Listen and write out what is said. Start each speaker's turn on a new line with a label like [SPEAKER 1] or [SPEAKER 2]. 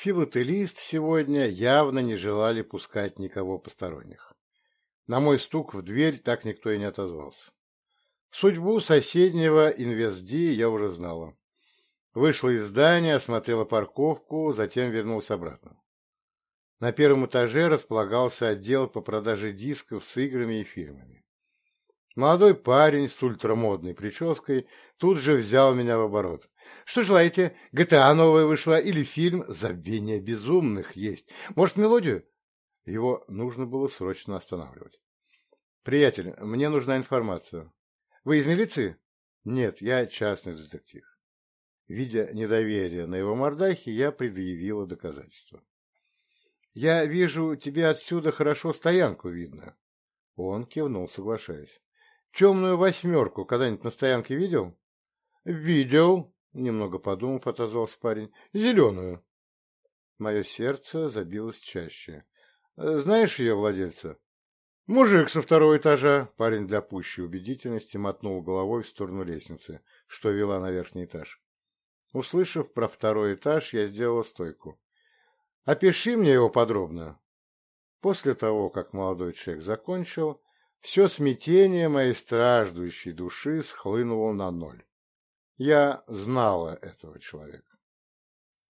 [SPEAKER 1] филы сегодня явно не желали пускать никого посторонних. На мой стук в дверь так никто и не отозвался. Судьбу соседнего инвестди я уже знала. Вышла из здания, осмотрела парковку, затем вернулась обратно. На первом этаже располагался отдел по продаже дисков с играми и фильмами. Молодой парень с ультрамодной прической тут же взял меня в оборот. «Что желаете? ГТА новая вышла или фильм «Забвение безумных» есть? Может, мелодию?» Его нужно было срочно останавливать. «Приятель, мне нужна информация. Вы из милиции?» «Нет, я частный детектив». Видя недоверие на его мордахе, я предъявила доказательства. «Я вижу, тебе отсюда хорошо стоянку видно». Он кивнул, соглашаясь. «Темную восьмерку когда-нибудь на стоянке видел?» «Видел», — немного подумав, отозвался парень. «Зеленую». Мое сердце забилось чаще. «Знаешь ее владельца?» «Мужик со второго этажа!» Парень для пущей убедительности мотнул головой в сторону лестницы, что вела на верхний этаж. Услышав про второй этаж, я сделала стойку. «Опиши мне его подробно». После того, как молодой человек закончил, Все смятение моей страждущей души схлынуло на ноль. Я знала этого человека.